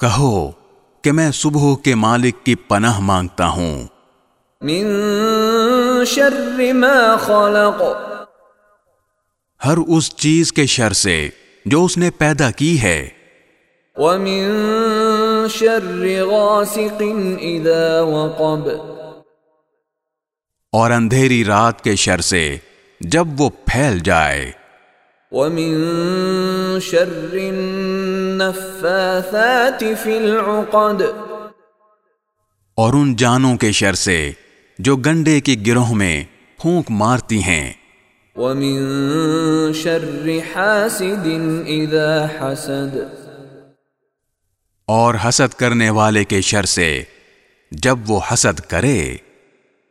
کہو کہ میں صبح کے مالک کی پناہ مانگتا ہوں۔ من شر ما خلق۔ ہر اس چیز کے شر سے جو اس نے پیدا کی ہے۔ ومن شر غاسق اذا وقب۔ اور اندھیری رات کے شر سے جب وہ پھیل جائے۔ ومن شر النفاثات في العقد. اور ان جانوں کے شر سے جو گنڈے کی گروہ میں پھونک مارتی ہیں۔ ومن شر حاسد اذا حسد. اور حسد کرنے والے کے شر سے جب وہ حسد کرے۔